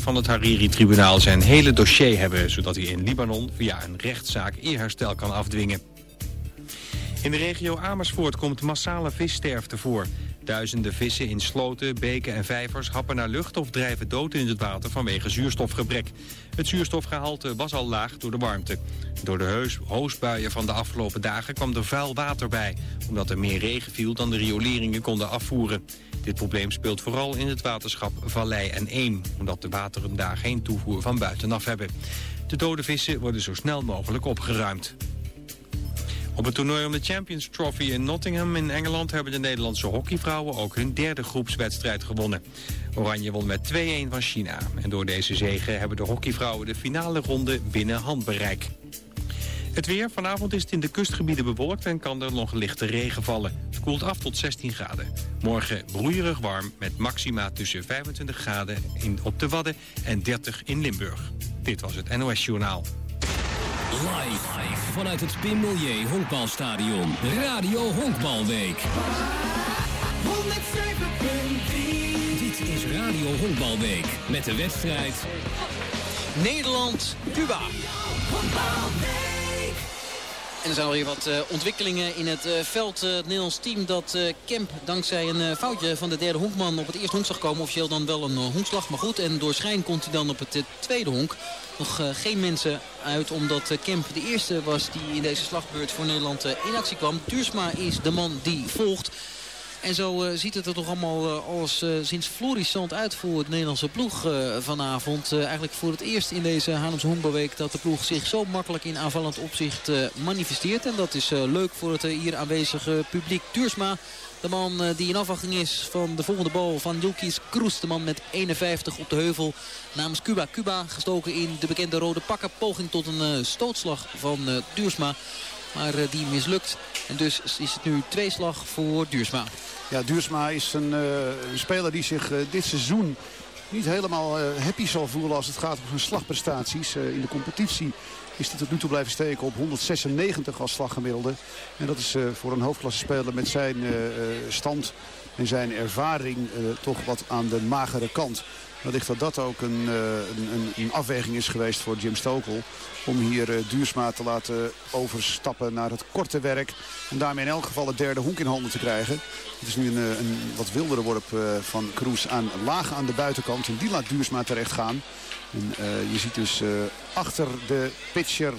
van het Hariri-tribunaal zijn hele dossier hebben... zodat hij in Libanon via een rechtszaak eerherstel kan afdwingen. In de regio Amersfoort komt massale vissterfte voor. Duizenden vissen in sloten, beken en vijvers happen naar lucht of drijven dood in het water vanwege zuurstofgebrek. Het zuurstofgehalte was al laag door de warmte. Door de hoosbuien van de afgelopen dagen kwam er vuil water bij, omdat er meer regen viel dan de rioleringen konden afvoeren. Dit probleem speelt vooral in het waterschap Vallei en Eem, omdat de wateren daar geen toevoer van buitenaf hebben. De dode vissen worden zo snel mogelijk opgeruimd. Op het toernooi om de Champions Trophy in Nottingham in Engeland... hebben de Nederlandse hockeyvrouwen ook hun derde groepswedstrijd gewonnen. Oranje won met 2-1 van China. En door deze zege hebben de hockeyvrouwen de finale ronde binnen handbereik. Het weer. Vanavond is het in de kustgebieden bewolkt en kan er nog lichte regen vallen. Het koelt af tot 16 graden. Morgen broeierig warm met maxima tussen 25 graden in, op de Wadden en 30 in Limburg. Dit was het NOS Journaal. Live vanuit het Pim Milieu Honkbalstadion. Radio Honkbalweek. Dit is Radio Honkbalweek met de wedstrijd Nederland-Cuba. En er zijn alweer wat uh, ontwikkelingen in het uh, veld. Uh, het Nederlands team dat Kemp dankzij een foutje van de derde honkman op het eerste honk zag komen. Officieel dan wel een honkslag, maar goed. En door schijn komt hij dan op het tweede honk. Nog geen mensen uit omdat Kemp de eerste was die in deze slagbeurt voor Nederland in actie kwam. Tuursma is de man die volgt. En zo uh, ziet het er toch allemaal uh, sinds florissant uit voor het Nederlandse ploeg vanavond. eigenlijk voor het eerst in deze Haarlemse Honkbalweek dat de ploeg zich zo makkelijk in aanvallend opzicht manifesteert. En dat is leuk voor het hier aanwezige publiek. Duursma, de man die in afwachting is van de volgende bal van Julkis Kroes. De man met 51 op de heuvel namens Cuba. Cuba gestoken in de bekende rode pakken. Poging tot een stootslag van Duursma. Maar die mislukt. En dus is het nu twee slag voor Duursma. Ja, Duursma is een, uh, een speler die zich uh, dit seizoen niet helemaal happy zal voelen als het gaat om zijn slagprestaties. in de competitie is hij tot nu toe blijven steken op 196 als slaggemiddelde. En dat is voor een hoofdklasse speler met zijn stand en zijn ervaring toch wat aan de magere kant. Wellicht dat dat ook een, een, een afweging is geweest voor Jim Stokel. Om hier uh, Duursma te laten overstappen naar het korte werk. En daarmee in elk geval het derde honk in handen te krijgen. Het is nu een, eh, een wat wildere worp van Kroes aan laag aan de buitenkant. En die laat Duursma terecht gaan. En, je ziet dus achter de pitcher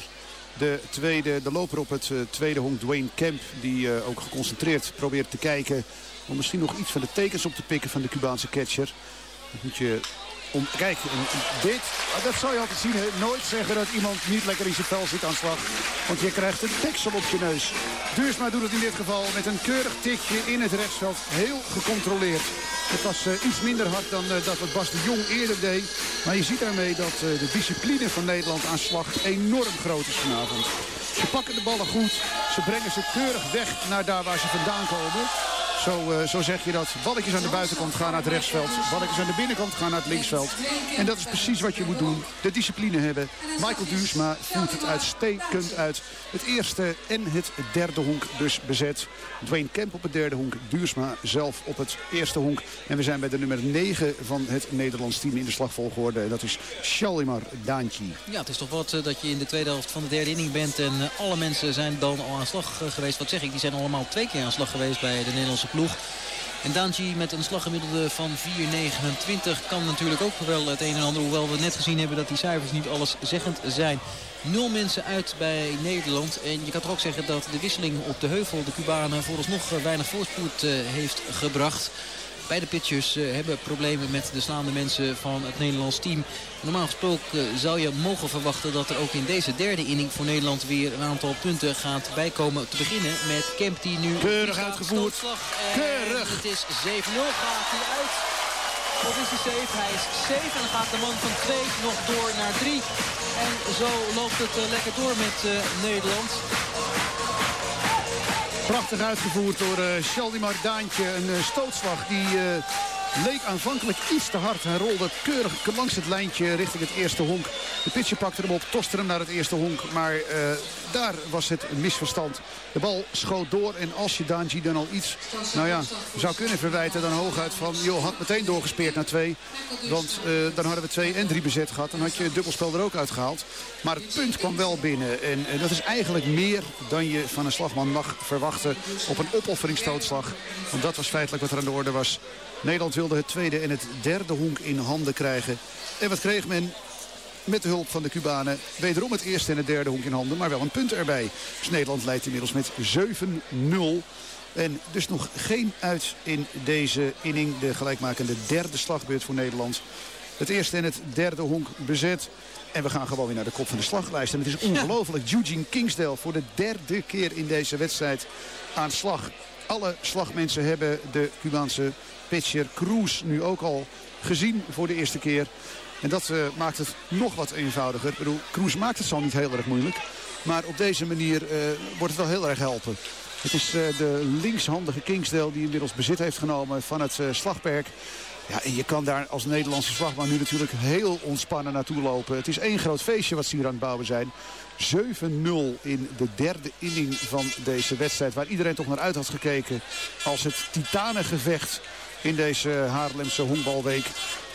de, tweede, de loper op het tweede honk, Dwayne Kemp. Die ook geconcentreerd probeert te kijken om misschien nog iets van de tekens op te pikken van de Cubaanse catcher. Moet je om, kijk, dit, dat zou je altijd zien. Nooit zeggen dat iemand niet lekker in zijn vel zit aan slag. Want je krijgt een deksel op je neus. Duursma doet het in dit geval met een keurig tikje in het rechtsveld. Heel gecontroleerd. Het was uh, iets minder hard dan uh, dat wat Bas de Jong eerder deed. Maar je ziet daarmee dat uh, de discipline van Nederland aan slag enorm groot is vanavond. Ze pakken de ballen goed. Ze brengen ze keurig weg naar daar waar ze vandaan komen. Zo, uh, zo zeg je dat. Balletjes aan de buitenkant gaan naar het rechtsveld. Balletjes aan de binnenkant gaan naar het linksveld. En dat is precies wat je moet doen. De discipline hebben. Michael Duursma voert het uitstekend uit. Het eerste en het derde honk dus bezet. Dwayne Kemp op het derde honk. Duursma zelf op het eerste honk. En we zijn bij de nummer 9 van het Nederlands team in de slagvolgorde. En dat is Shalimar Daantje. Ja, het is toch wat uh, dat je in de tweede helft van de derde inning bent. En uh, alle mensen zijn dan al aan slag geweest. Wat zeg ik, die zijn allemaal twee keer aan slag geweest bij de Nederlandse ploeg. En Danji met een slaggemiddelde van 4,29 kan natuurlijk ook wel het een en ander. Hoewel we net gezien hebben dat die cijfers niet alleszeggend zijn. Nul mensen uit bij Nederland. En je kan toch ook zeggen dat de wisseling op de heuvel de Cubanen vooralsnog weinig voorspoed uh, heeft gebracht. Beide pitchers uh, hebben problemen met de slaande mensen van het Nederlands team. Normaal gesproken uh, zou je mogen verwachten dat er ook in deze derde inning voor Nederland weer een aantal punten gaat bijkomen. Te beginnen met Kemp die nu... Keurig uitgevoerd. Keurig. Het is 7-0 gaat hij uit. Dat is de safe. Hij is safe en dan gaat de man van 2 nog door naar 3. En zo loopt het uh, lekker door met Nederland. Prachtig uitgevoerd door uh, Shaldimar Daantje. Een uh, stootslag die uh, leek aanvankelijk iets te hard. Hij rolde keurig langs het lijntje richting het eerste honk. De pitcher pakte hem op, toste hem naar het eerste honk. Maar uh, daar was het een misverstand. De bal schoot door en als je Danji dan al iets nou ja, zou kunnen verwijten... dan hooguit van, joh, had meteen doorgespeerd naar twee. Want uh, dan hadden we twee en drie bezet gehad. Dan had je het dubbelspel er ook uitgehaald. Maar het punt kwam wel binnen. En, en dat is eigenlijk meer dan je van een slagman mag verwachten op een opofferingsstootslag. Want dat was feitelijk wat er aan de orde was. Nederland wilde het tweede en het derde honk in handen krijgen. En wat kreeg men? Met de hulp van de Cubanen wederom het eerste en het derde honk in handen. Maar wel een punt erbij. Dus Nederland leidt inmiddels met 7-0. En dus nog geen uit in deze inning. De gelijkmakende derde slagbeurt voor Nederland. Het eerste en het derde honk bezet. En we gaan gewoon weer naar de kop van de slaglijst. En het is ongelooflijk. Eugene Kingsdale voor de derde keer in deze wedstrijd aan slag. Alle slagmensen hebben de Cubaanse pitcher Cruz nu ook al gezien voor de eerste keer. En dat uh, maakt het nog wat eenvoudiger. Ik bedoel, Cruz maakt het zo niet heel erg moeilijk. Maar op deze manier uh, wordt het wel heel erg helpen. Het is uh, de linkshandige Kingsdale die inmiddels bezit heeft genomen van het slagperk. Ja, en je kan daar als Nederlandse slagman nu natuurlijk heel ontspannen naartoe lopen. Het is één groot feestje wat ze hier aan het bouwen zijn. 7-0 in de derde inning van deze wedstrijd. Waar iedereen toch naar uit had gekeken als het titanengevecht in deze Haarlemse honkbalweek.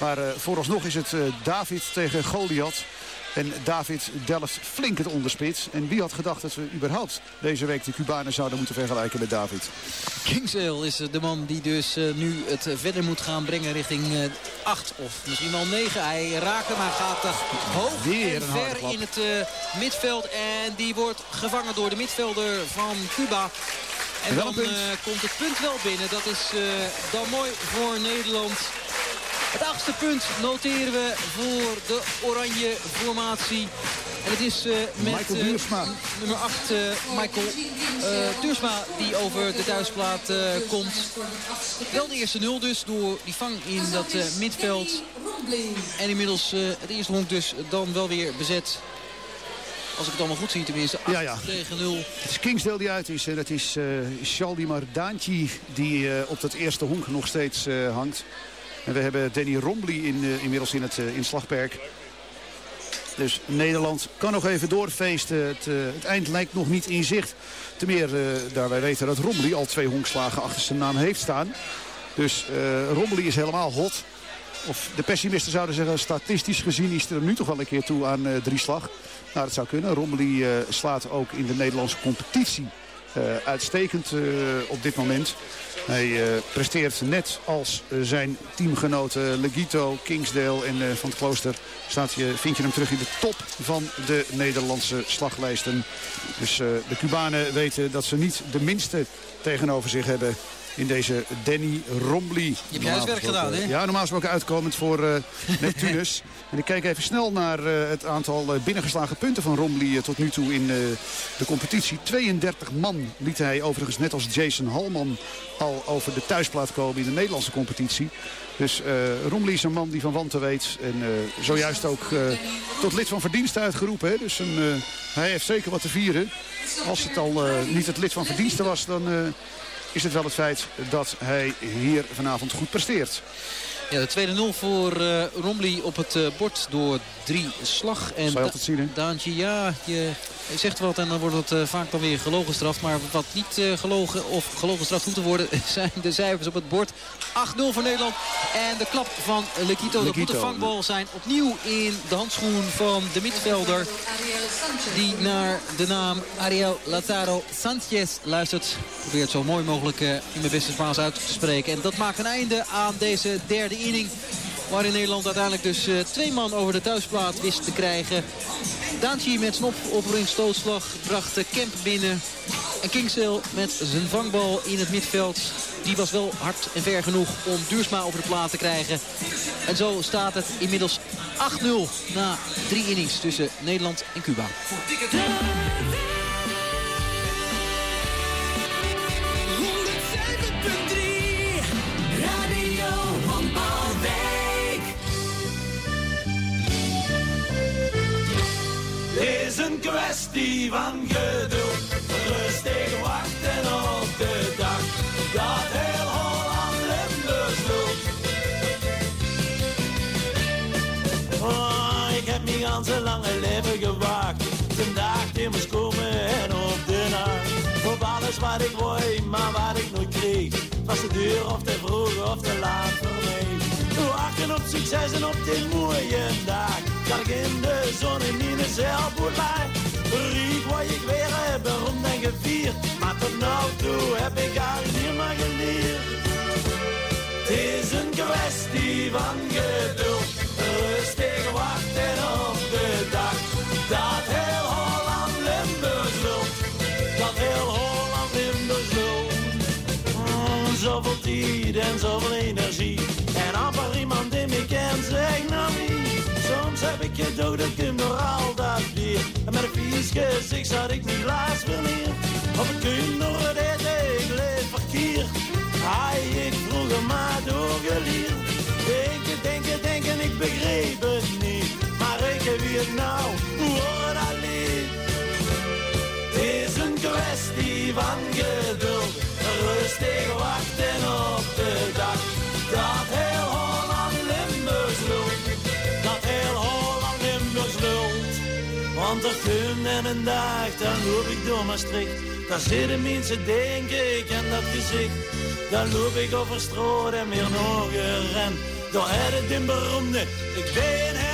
Maar uh, vooralsnog is het uh, David tegen Goliath. En David delft flink het onderspits. En wie had gedacht dat we überhaupt deze week de Cubanen zouden moeten vergelijken met David? Kingsale is de man die dus uh, nu het verder moet gaan brengen richting 8 of misschien wel 9. Hij raakt hem, hij gaat hoog Weer en ver in het midveld. En die wordt gevangen door de midvelder van Cuba. En dan uh, komt het punt wel binnen. Dat is uh, dan mooi voor Nederland. Het achtste punt noteren we voor de oranje formatie. En het is uh, met Michael Duursma. nummer 8 Michael Duursma die over de thuisplaat komt. Wel de eerste nul dus door die vang in dat midveld. En inmiddels het eerste honk dus dan wel weer bezet als ik het allemaal goed zie tenminste. 8 ja, ja. tegen 0. Het is Kingsdale die uit is. En dat is Shaldimar Daantje die op dat eerste honk nog steeds hangt. En we hebben Danny Rombly in, inmiddels in het, in slagperk. Dus Nederland kan nog even doorfeesten. Het, het eind lijkt nog niet in zicht. Ten meer daar wij weten dat Rombly al twee honkslagen achter zijn naam heeft staan. Dus Rombly is helemaal hot. Of de pessimisten zouden zeggen, statistisch gezien is er nu toch wel een keer toe aan drie slag. Nou, dat zou kunnen. Rommely uh, slaat ook in de Nederlandse competitie uh, uitstekend uh, op dit moment. Hij presteert net als zijn teamgenoten Legito, Kingsdale en Van het Klooster. Staat je, vind je hem terug in de top van de Nederlandse slaglijsten. Dus de Cubanen weten dat ze niet de minste tegenover zich hebben in deze Danny Rombly. Je hebt je huiswerk gedaan, hè? Ja, normaal gesproken uitkomend voor uh, Neptunus. en ik kijk even snel naar uh, het aantal uh, binnengeslagen punten van Rombly tot nu toe in de competitie. 32 man liet hij overigens net als Jason Halman al over de thuisplaat komen in de Nederlandse competitie. Dus uh, Rombly is een man die van wanten weet. En uh, zojuist ook uh, tot lid van verdiensten uitgeroepen. Hè? Dus een, hij heeft zeker wat te vieren. Als het al niet het lid van verdiensten was, dan is het wel het feit dat hij hier vanavond goed presteert. Ja, de tweede nul voor uh, Romley op het uh, bord door drie slag. En Zou je altijd zien, hè? Daantje, ja, je zegt wat en dan wordt het uh, vaak dan weer gelogen straf. Maar wat niet gelogen of gelogen straf hoeft te worden zijn de cijfers op het bord. 8-0 voor Nederland. En de klap van Lekito. Dat moet de vangbal zijn opnieuw in de handschoen van de midvelder. Die naar de naam Ariel Lazaro Sanchez luistert. Probeert zo mooi mogelijk in mijn beste Spaans uit te spreken. En dat maakt een einde aan deze derde Waarin Nederland uiteindelijk dus uh, twee man over de thuisplaat wist te krijgen. Daantje met zijn stootslag bracht Kemp binnen. En Kingsdale met zijn vangbal in het midveld. Die was wel hard en ver genoeg om Duursma over de plaat te krijgen. En zo staat het inmiddels 8-0 na drie innings tussen Nederland en Cuba. Die van geduld. Rustig wachten op de dag dat heel Holland hem. Oh, ik heb mijn ganse lange leven gewacht, De dag die moest komen en op de nacht. Voor alles wat ik wou, maar wat ik nooit kreeg. Was te duur of te vroeg of te laat. Wachten op succes en op dit mooie dag. Ik in de zon in mijn zeilboot lag. Riek wat ik weer heb, rond en gevierd. Maar tot nu toe heb ik al niet meer geleerd. Het is een kwestie van geduld. Rustig wachten op de dag. Dat heel Holland Limburg lult. Dat heel Holland Limburg lult. Mm, zoveel tijd en zoveel energie. Kent zegt nou niet. Soms heb ik dat ik hem nog altijd weer. En met een vies gezicht zat ik niet laatst verleer. Of ik kun het eten, ik leef verkeerd. Hij, ik vroeg hem maar doorgeleerd. Denken, denken, denken, ik begreep het niet. Maar ik heb hier nou, hoor dat lied. Het is een kwestie van geduld. Rustig wachten op de dag. En een dag, dan loop ik door Maastricht. Daar zitten mensen, denken, ik ken dat gezicht. Dan loop ik over straat en weer nog een ren. Door het in beroemde, ik ben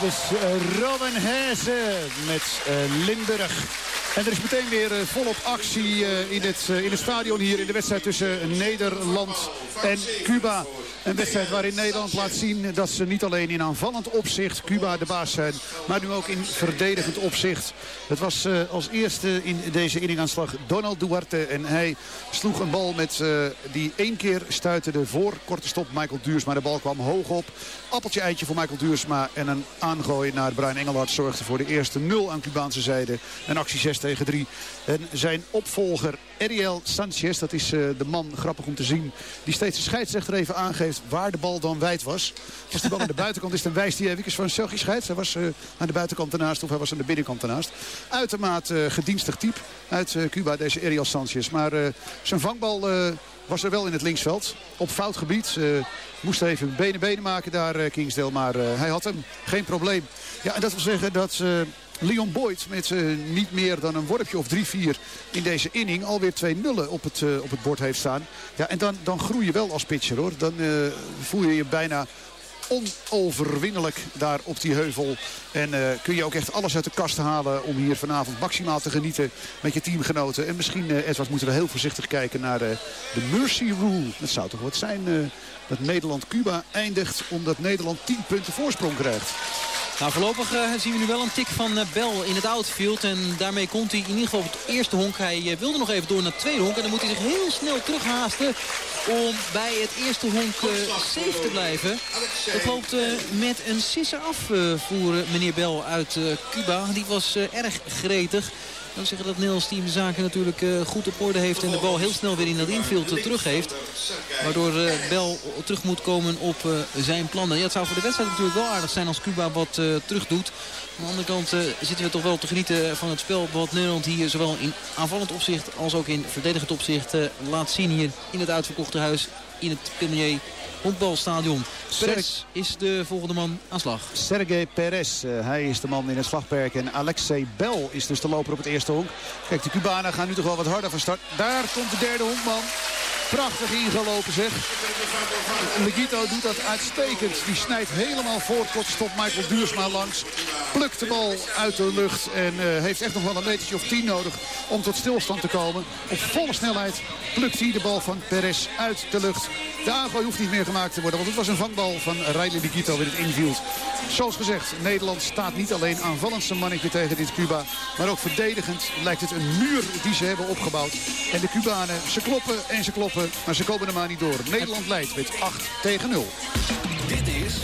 Dat is eh, Robin Hezen met eh, Limburg. En er is meteen weer eh, volop actie in, het, in het stadion hier in de wedstrijd tussen Nederland en Cuba. Een wedstrijd waarin Nederland laat zien dat ze niet alleen in aanvallend opzicht Cuba de baas zijn. Maar nu ook in verdedigend opzicht. Het was eh, als eerste in deze inningaanslag Donald Duarte. En hij sloeg een bal met, eh, die één keer stuiterde voor korte stop Michael Duursma. De bal kwam hoog op. Appeltje eitje voor Michael Duursma. En een aangooi naar Brian Engelhard zorgde voor de eerste nul aan Cubaanse zijde. Een actie 6 tegen 3. En zijn opvolger Ariel Sanchez, dat is eh, de man, grappig om te zien... die steeds de scheidsrechter even aangeeft waar de bal dan wijd was. Als de bal aan de buitenkant is, dan wijst hij even van Selgie scheids. Hij was eh, aan de buitenkant ernaast of hij was aan de binnenkant ernaast. Uitermate eh, gedienstig type uit eh, Cuba, deze Ariel Sanchez. Maar zijn vangbal was er wel in het linksveld. Op fout gebied. eh, moest even benen-benen maken daar, Kingsdale. Maar hij had hem. Geen probleem. Ja, en dat wil zeggen dat... Leon Boyd met eh, niet meer dan een worpje of 3-4 in deze inning alweer twee nullen op het, eh, op het bord heeft staan. Ja, en dan, dan groei je wel als pitcher hoor. Dan eh, voel je je bijna onoverwinnelijk daar op die heuvel. En kun je ook echt alles uit de kast halen om hier vanavond maximaal te genieten met je teamgenoten. En misschien, Edward, moeten we heel voorzichtig kijken naar de Mercy Rule. Dat zou toch wat zijn dat Nederland-Cuba eindigt omdat Nederland 10 punten voorsprong krijgt. Nou, voorlopig eh, zien we nu wel een tik van eh, Bel in het outfield. En daarmee komt hij in ieder geval op het eerste honk. Hij eh, wilde nog even door naar het tweede honk. En dan moet hij zich heel snel terughaasten om bij het eerste honk safe te blijven. Het loopt met een sisser af voor eh, meneer Bel uit Cuba. Die was erg gretig. Dat wil zeggen dat Nederlands team zaken natuurlijk eh, goed op orde heeft... en de bal heel snel weer in dat infield eh, teruggeeft. Waardoor eh, Bel terug moet komen op zijn plannen. Ja, het zou voor de wedstrijd natuurlijk wel aardig zijn als Cuba wat terug doet. Aan de andere kant zitten we toch wel te genieten van het spel... wat Nederland hier zowel in aanvallend opzicht als ook in verdedigend opzicht laat zien hier in het uitverkochte huis in het premier honkbalstadion. Perez is de volgende man aan slag. Sergej Perez, uh, hij is de man in het slagperk. En Alexei Bel is dus de loper op het eerste honk. Kijk, de Cubanen gaan nu toch wel wat harder van start. Daar komt de derde honkman. Prachtig ingelopen zeg. Legito doet dat uitstekend. Die snijdt helemaal voor korte stop Michael Duursma langs. Plukt de bal uit de lucht. En uh, heeft echt nog wel een metertje of tien nodig om tot stilstand te komen. Op volle snelheid plukt hij de bal van Perez uit de lucht. De hoeft niet meer worden. Want het was een vangbal van Riley Legito in het infield. Zoals gezegd, Nederland staat niet alleen aanvallend zijn mannetje tegen dit Cuba. Maar ook verdedigend lijkt het een muur die ze hebben opgebouwd. En de Cubanen, ze kloppen en ze kloppen maar ze komen er maar niet door. Nederland leidt met 8 tegen 0. Dit is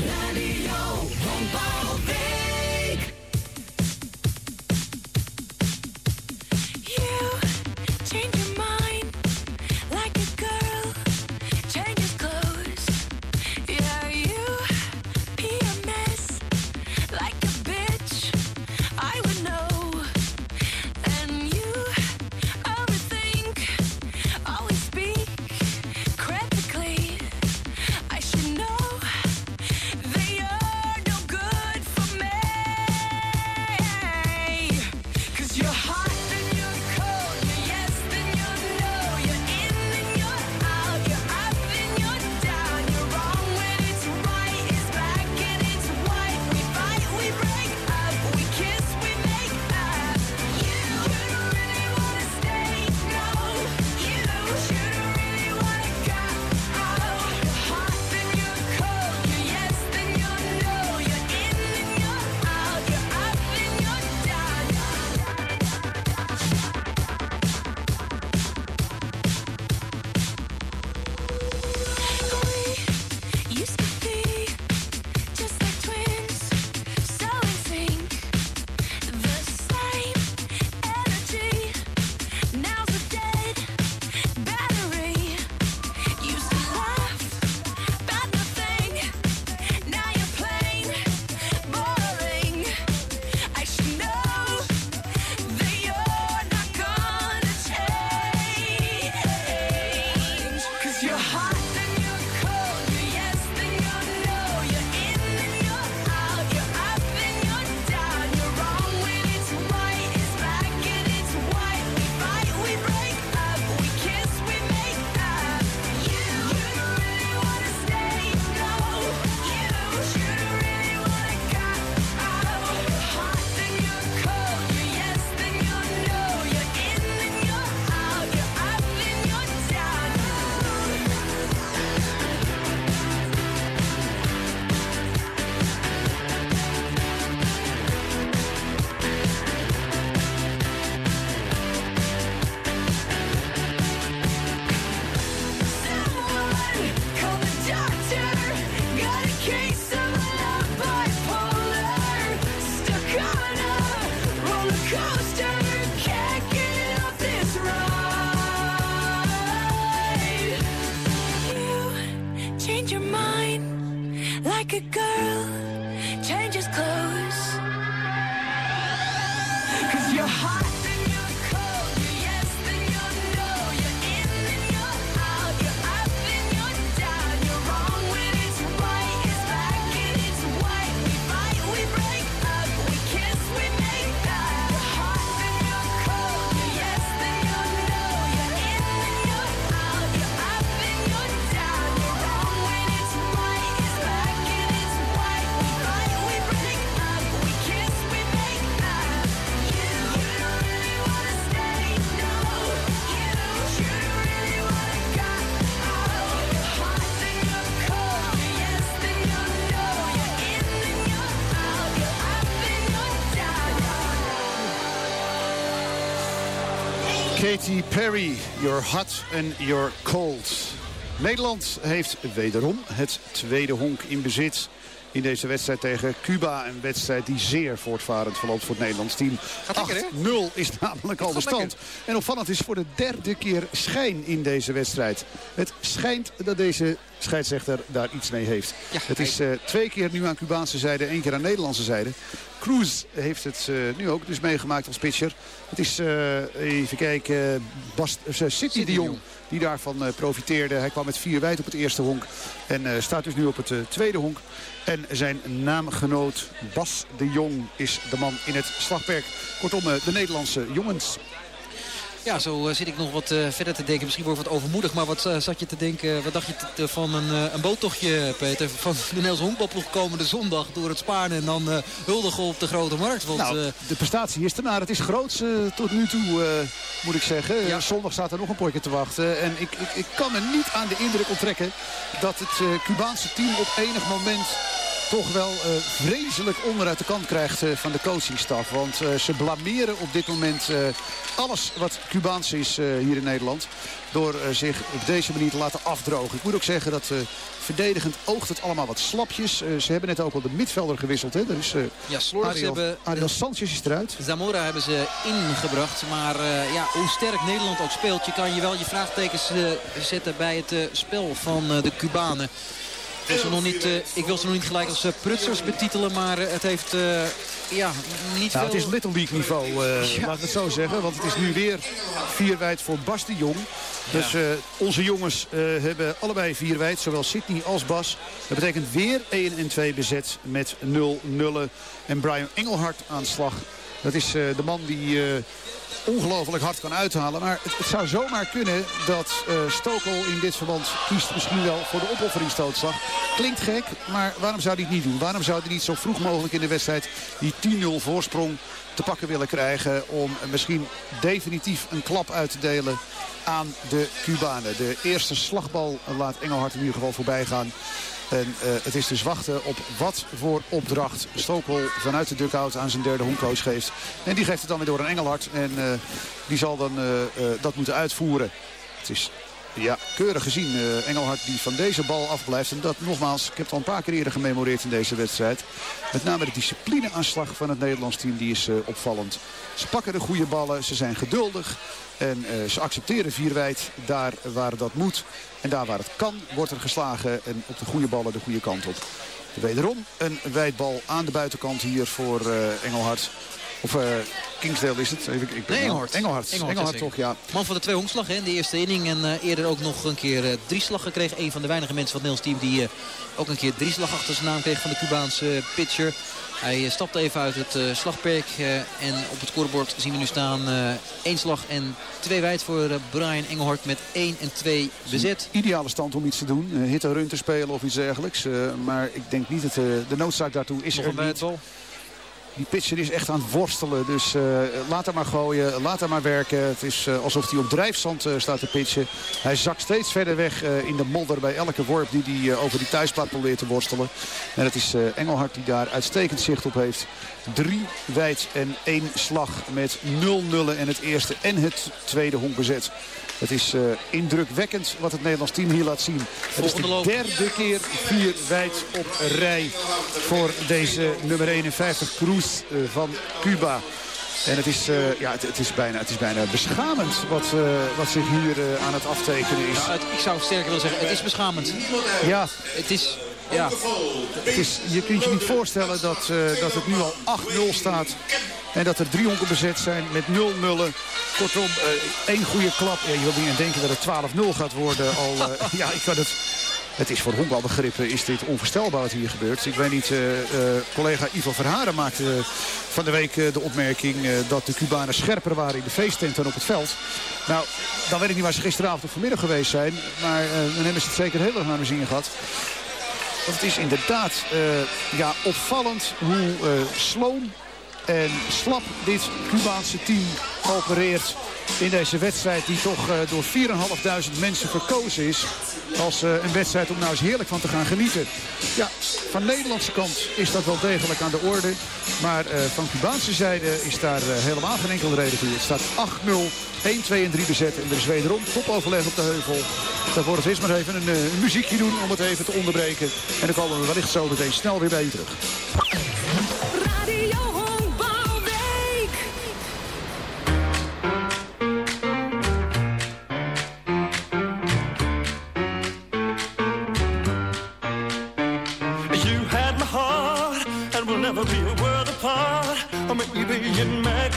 Perry, You're Hot and You're Cold. Nederland heeft wederom het tweede honk in bezit in deze wedstrijd tegen Cuba. Een wedstrijd die zeer voortvarend verloopt voor het Nederlands team. 8-0 is namelijk al de stand. En opvallend is voor de derde keer schijn in deze wedstrijd. Het schijnt dat deze scheidsrechter daar iets mee heeft. Ja, het is uh, twee keer nu aan Cubaanse zijde, één keer aan Nederlandse zijde. Cruz heeft het uh, nu ook dus meegemaakt als pitcher. Het is, uh, even kijken, Bast, City de Jong die daarvan profiteerde. Hij kwam met vier wijd op het eerste honk en staat dus nu op het tweede honk. En zijn naamgenoot Bas de Jong is de man in het slagperk. Kortom, de Nederlandse jongens. Ja, zo uh, zit ik nog wat uh, verder te denken. Misschien wordt het wat overmoedig, maar wat uh, zat je te denken? Wat dacht je te, van een, een boottochtje, Peter? Van de Nederlandse honkbalploeg komende zondag door het Spaan en dan huldigen op de grote markt. Want, nou, de prestatie is ernaar. Het is groots tot nu toe, moet ik zeggen. Ja. Zondag staat er nog een potje te wachten. En ik, ik, ik kan me niet aan de indruk onttrekken dat het Cubaanse team op enig moment toch wel uh, vreselijk onderuit de kant krijgt uh, van de coachingstaf. Want uh, ze blameren op dit moment alles wat Cubaans is hier in Nederland. Door zich op deze manier te laten afdrogen. Ik moet ook zeggen dat verdedigend oogt het allemaal wat slapjes. ze hebben net ook al de midvelder gewisseld. Hè? Dus, ja, Slorus hebben... Ariel Sanchez is eruit. Zamora hebben ze ingebracht. Maar ja, hoe sterk Nederland ook speelt... je kan je wel je vraagtekens zetten bij het spel van de Cubanen. Ik wil, ze nog niet, uh, ik wil ze nog niet gelijk als uh, prutsers betitelen, maar uh, het heeft ja, niet nou, veel... Het is Little League niveau, ja. laat ik het zo zeggen. Want het is nu weer vier wijd voor Bas de Jong. Dus ja. onze jongens hebben allebei vier wijd, zowel Sydney als Bas. Dat betekent weer 1 en 2 bezet met 0 nullen. En Brian Engelhard aan slag. Dat is de man die ongelooflijk hard kan uithalen. Maar het, zou zomaar kunnen dat uh, Stokel in dit verband kiest misschien wel voor de opofferingsstootslag. Klinkt gek, maar waarom zou hij het niet doen? Waarom zou hij niet zo vroeg mogelijk in de wedstrijd die 10-0 voorsprong te pakken willen krijgen... om misschien definitief een klap uit te delen aan de Cubanen. De eerste slagbal laat Engelhard in ieder geval voorbij gaan. En uh, het is dus wachten op wat voor opdracht Stokel vanuit de dugout aan zijn derde honkcoach geeft. En die geeft het dan weer door een Engelhard. En uh, die zal dan uh, dat moeten uitvoeren. Het is ja, keurig gezien. Uh, Engelhard die van deze bal afblijft. En dat nogmaals, ik heb het al een paar keer eerder gememoreerd in deze wedstrijd. Met name de disciplineaanslag van het Nederlands team die is uh, opvallend. Ze pakken de goede ballen, ze zijn geduldig. En uh, ze accepteren vier wijd daar waar dat moet. En daar waar het kan wordt er geslagen. En op de goede ballen de goede kant op. Wederom een wijdbal aan de buitenkant hier voor Engelhard. Of uh, Kingsdale is het. Even, ik ben nee, Engelhard. Engelhard. Engelhard, Engelhard toch, ja. Man van de twee honkslag in de eerste inning. En uh, eerder ook nog een keer uh, drie slag gekregen. Een van de weinige mensen van het Nederlands team die ook een keer drie slag achter zijn naam kreeg van de Cubaanse pitcher. Hij stapt even uit het slagperk. en op het scorebord zien we nu staan één slag en twee wijd voor Brian Engelhard met 1 en 2 bezet. Ideale stand om iets te doen. hitte run te spelen of iets dergelijks. maar ik denk niet dat de noodzaak daartoe is nog er een niet. Bal. Die pitcher is echt aan het worstelen. Dus uh, laat hem maar gooien. Laat hem maar werken. Het is uh, alsof hij op drijfzand uh, staat te pitchen. Hij zakt steeds verder weg in de modder bij elke worp die hij over die thuisplaat probeert te worstelen. En het is Engelhard die daar uitstekend zicht op heeft. Drie wijd en één slag met 0 nullen en het eerste en het tweede honk bezet. Het is uh, indrukwekkend wat het Nederlands team hier laat zien. Het is de derde keer vier wijd op rij voor deze nummer 51 Cruz uh, van Cuba. En het is, uh, ja, het, het, is bijna, het is bijna beschamend wat, uh, wat zich hier uh, aan het aftekenen is. Het, ik zou sterker willen zeggen, het is beschamend. Ja. Het is, ja. Het is, je kunt je niet voorstellen dat, dat het nu al 8-0 staat. En dat er drie honken bezet zijn met 0 nullen. Kortom, één goede klap. Ja, je wil niet denken dat het 12-0 gaat worden. Al, ja, ik kan het... Het is voor honkbalbegrippen is dit onvoorstelbaar wat hier gebeurt. Ik weet niet, uh, uh, collega Ivo Verharen maakte van de week de opmerking dat de Cubanen scherper waren in de feesttent dan op het veld. Nou, dan weet ik niet waar ze gisteravond of vanmiddag geweest zijn. Maar dan hebben ze het zeker heel erg naar de zin gehad. Want het is inderdaad ja, opvallend hoe sloom en slap dit Cubaanse team opereert in deze wedstrijd die toch uh, door 4.500 mensen verkozen is. Als uh, een wedstrijd om nou eens heerlijk van te gaan genieten. Ja, van de Nederlandse kant is dat wel degelijk aan de orde. Maar uh, van Cubaanse zijde is daar helemaal geen enkele reden voor. Het staat 8-0, 1, 2 en 3 bezet. En er is wederom topoverleg op de heuvel. Het eens maar even een, een muziekje doen om het even te onderbreken. En dan komen we wellicht zo meteen snel weer bij je terug.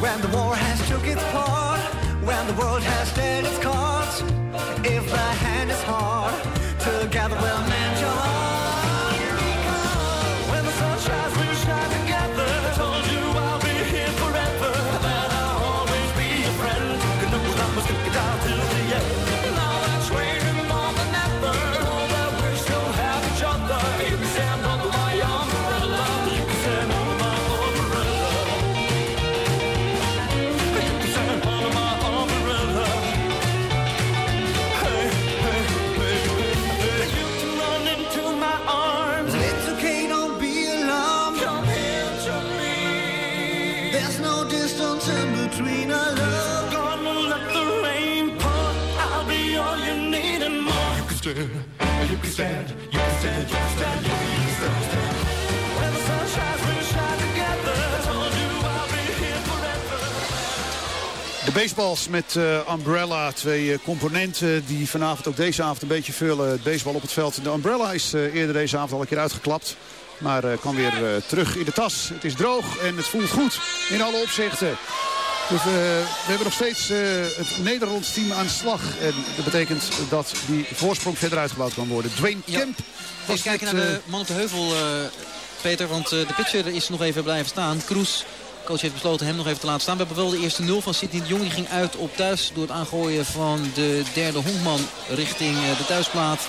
When the war has took its part, when the world has dealt its cards, if the hand is hard, together we'll mend De baseballs met eh, Umbrella, twee eh, componenten die vanavond ook deze avond een beetje vullen. Het baseball op het veld. De Umbrella is eh, eerder deze avond al een keer uitgeklapt. Maar kan weer terug in de tas. Het is droog en het voelt goed in alle opzichten. Dus, eh, we hebben nog steeds eh, het Nederlands team aan de slag. En dat betekent dat die voorsprong verder uitgebouwd kan worden. Dwayne Ja. Kemp Even kijken naar de eh, man op de heuvel, Peter. Want de pitcher is nog even blijven staan. Kroes, coach heeft besloten hem nog even te laten staan. We hebben wel de eerste nul van Sidney de Jong. Die ging uit op thuis door het aangooien van de derde honkman richting de thuisplaat.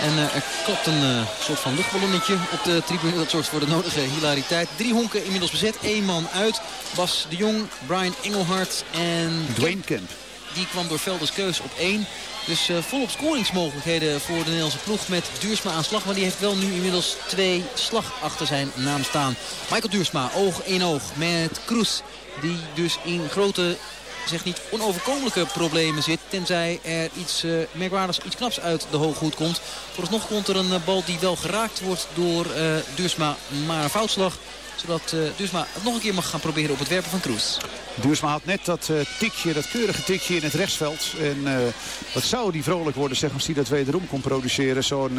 En eh, er klapt een eh, soort van luchtballonnetje op de tribune. Dat zorgt voor de nodige hilariteit. Drie honken inmiddels bezet. Eén man uit. Bas de Jong, Brian Engelhard en Dwayne Kemp. die kwam door Velders keus op 1. Dus eh, volop scoringsmogelijkheden voor de Nederlandse ploeg met Duursma aan slag. Maar die heeft wel nu inmiddels twee slag achter zijn naam staan. Michael Duursma, oog in oog met Kroes. Die dus in grote, zeg niet onoverkomelijke problemen zit. Tenzij er iets eh, merkwaardigs, iets knaps uit de hooghoed komt. Vooralsnog komt er een eh, bal die wel geraakt wordt door eh, Duursma. Maar een foutslag zodat uh, Duursma het nog een keer mag gaan proberen op het werpen van Kroes. Duursma had net dat uh, tikje, dat keurige tikje in het rechtsveld. En uh, wat zou die vrolijk worden zeg, als hij dat wederom kon produceren. Zo'n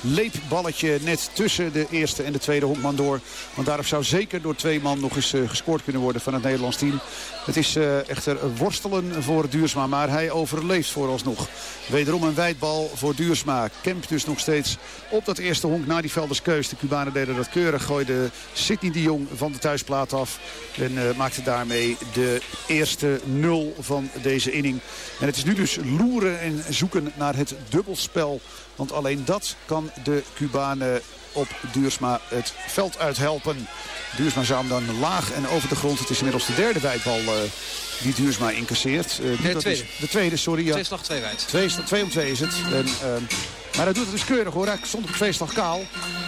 leepballetje net tussen de eerste en de tweede honkman door. Want daarop zou zeker door twee man nog eens gescoord kunnen worden van het Nederlands team. Het is echter worstelen voor Duursma, maar hij overleeft vooralsnog. Wederom een wijdbal voor Duursma. Kemp dus nog steeds op dat eerste honk na die velderskeus. De Cubanen deden dat keurig. Gooide Sidney de Jong van de thuisplaat af. En uh, maakte daarmee de eerste nul van deze inning. En het is nu dus loeren en zoeken naar het dubbelspel. Want alleen dat kan de Cubanen op Duursma het veld uithelpen. Duursma zou hem dan laag en over de grond. Het is inmiddels de derde wijdbal uh, die Duursma incasseert. Uh, nee, de tweede. Is, de tweede, sorry. Ja. Twee slag, twee wijd. Twee, twee om twee is het. En, uh, maar hij doet het dus keurig hoor. Hij stond op twee slag kaal.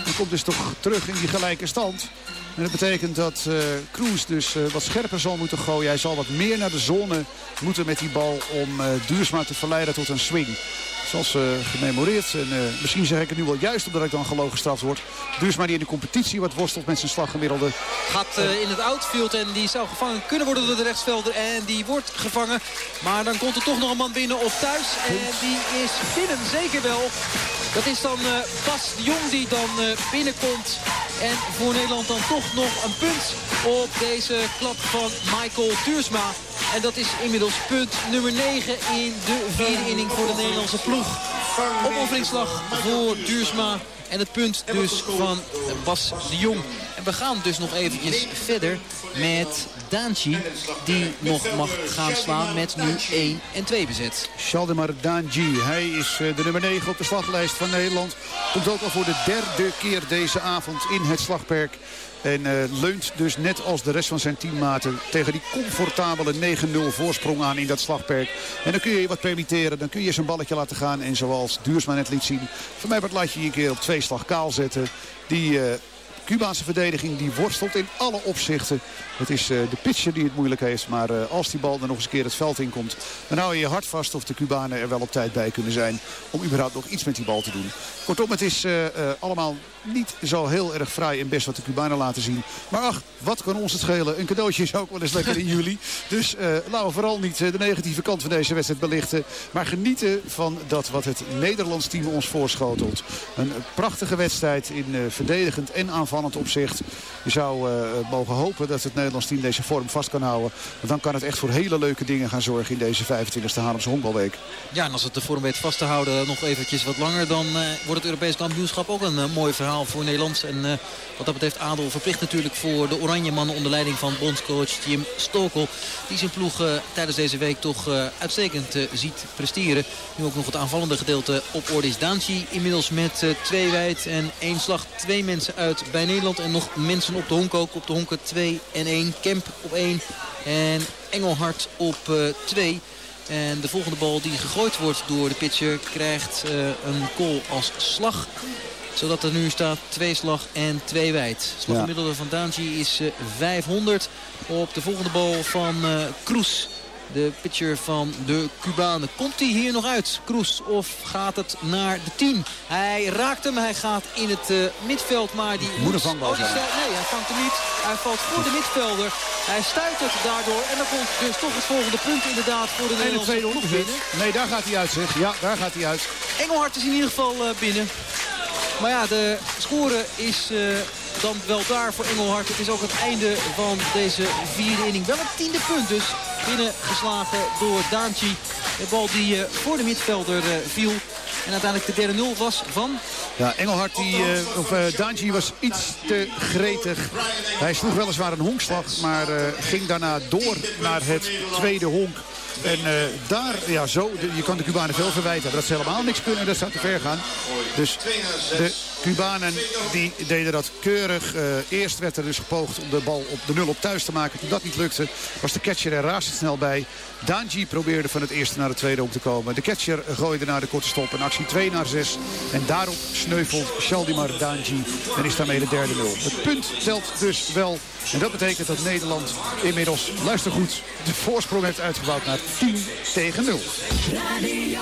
En komt dus toch terug in die gelijke stand. En dat betekent dat uh, Kroes dus uh, wat scherper zal moeten gooien. Hij zal wat meer naar de zone moeten met die bal om uh, Duursma te verleiden tot een swing. Zoals uh, gememoreerd. En uh, misschien zeg ik het nu wel juist omdat ik dan gelogen gestraft word. Duursma die in de competitie wat worstelt met zijn slaggemiddelde. Gaat uh, in het outfield en die zou gevangen kunnen worden door de rechtsvelder. En die wordt gevangen. Maar dan komt er toch nog een man binnen of thuis. En die is binnen, zeker wel. Dat is dan Bas de Jong die dan binnenkomt. En voor Nederland dan toch nog een punt op deze klap van Michael Duursma. En dat is inmiddels punt nummer 9 in de vierde inning voor de Nederlandse ploeg. Opofferingsslag voor Duursma. En het punt dus van Bas de Jong. En we gaan dus nog eventjes verder met Danci die nog mag gaan slaan met nu 1 en 2 bezet. Shaldemar Danji. Hij is eh, de nummer 9 op de slaglijst van Nederland. Komt ook al voor de derde keer deze avond in het slagperk. En uh, leunt dus net als de rest van zijn teammaten tegen die comfortabele 9-0 voorsprong aan in dat slagperk. En dan kun je je wat permitteren. Dan kun je zijn balletje laten gaan. En zoals Duursma net liet zien. Voor mij wat laat je je een keer op twee slag kaal zetten. Die uh, Cubaanse verdediging die worstelt in alle opzichten. Het is uh, de pitcher die het moeilijk heeft. Maar uh, als die bal er nog eens een keer het veld in komt... dan hou je je hart vast of de Cubanen er wel op tijd bij kunnen zijn... om überhaupt nog iets met die bal te doen. Kortom, het is uh, allemaal niet zo heel erg fraai en best wat de Cubanen laten zien. Maar ach, wat kan ons het schelen? Een cadeautje is ook wel eens lekker in juli. Dus laten we vooral niet de negatieve kant van deze wedstrijd belichten. Maar genieten van dat wat het Nederlands team ons voorschotelt. Een prachtige wedstrijd in verdedigend en aanvallend opzicht. Je zou mogen hopen dat het Nederlands team deze vorm vast kan houden. Want dan kan het echt voor hele leuke dingen gaan zorgen in deze 25e Haarlemse honkbalweek. Ja, en als het de vorm weet vast te houden nog eventjes wat langer... dan uh, wordt het Europees kampioenschap ook een uh, mooi verhaal voor Nederland. En wat dat betreft Adel verplicht natuurlijk voor de Oranje mannen... onder leiding van bondscoach Jim Stokel. Die zijn ploeg tijdens deze week toch uitstekend ziet presteren. Nu ook nog het aanvallende gedeelte op orde is. Inmiddels met twee wijd en één slag. Twee mensen uit bij Nederland. En nog mensen op de honk ook. Op de honken 2 en 1. Kemp op 1 en Engelhard op 2. Uh, en de volgende bal die gegooid wordt door de pitcher krijgt uh, een goal als slag. Zodat er nu staat twee slag en twee wijd. Slaggemiddelde ja. van Danji is uh, 500. Op de volgende bal van Kroes. De pitcher van de Cubanen. Komt hij hier nog uit, Kroes? Of gaat het naar de 10? Hij raakt hem. Hij gaat in het uh, midveld. Maar die moet een vangbal zijn. Nee, hij vangt hem niet. Hij valt voor de midvelder. Hij stuitert daardoor. En dan komt dus toch het volgende punt inderdaad voor de Nederlandse ploeg binnen. Nee, daar gaat hij uit zeg. Ja, daar gaat hij uit. Engelhard is in ieder geval uh, binnen. Maar ja, de score is uh, dan wel daar voor Engelhard. Het is ook het einde van deze vierde inning. Wel het tiende punt dus. Binnengeslagen door Daantje. De bal die uh, voor de midvelder uh, viel. En uiteindelijk de derde nul was van... Ja, Engelhard, die, uh, of was iets te gretig. Hij sloeg weliswaar een honkslag, maar ging daarna door naar het tweede honk. En uh, daar, ja zo, je kan de Cubanen veel verwijten. Dat ze helemaal niks kunnen, dat zou te ver gaan. Dus de Cubanen die deden dat keurig. Uh, eerst werd er dus gepoogd om de bal op de nul op thuis te maken. Toen dat niet lukte, was de catcher er razendsnel bij. Danji probeerde van het eerste naar het tweede om te komen. De catcher gooide naar de korte stop. Een actie 2 naar 6. En daarop sneuvelt Shaldimar Danji. En is daarmee de derde nul. Het punt telt dus wel. En dat betekent dat Nederland inmiddels, luister goed, de voorsprong heeft uitgebouwd naar 10 tegen 0. Radio.